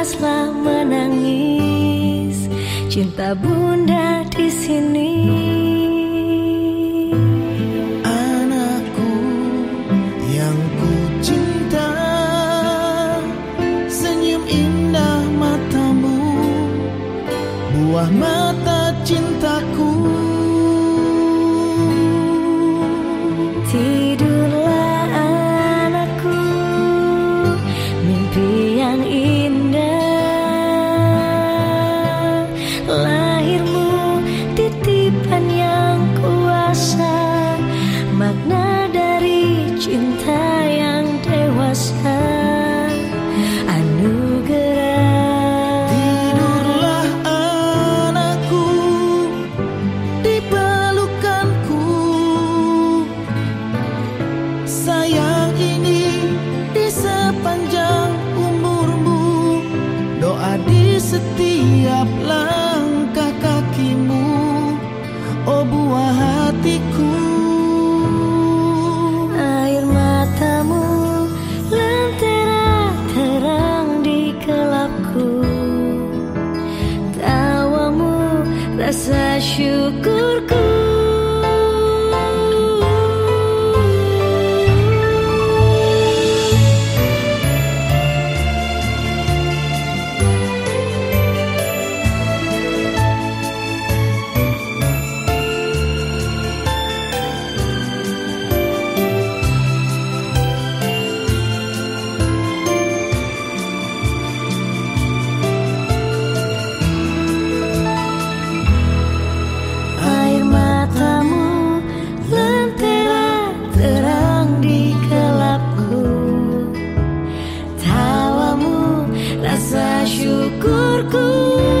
pantaslah menangis. Cinta bunda di sini. Anakku yang ku cinta senyum indah matamu. Buah mata cintaku. Setiap langkah kakimu Oh buah hatiku. Air matamu lentera terang di gelapku Tawamu rasa syukurku bersyukurku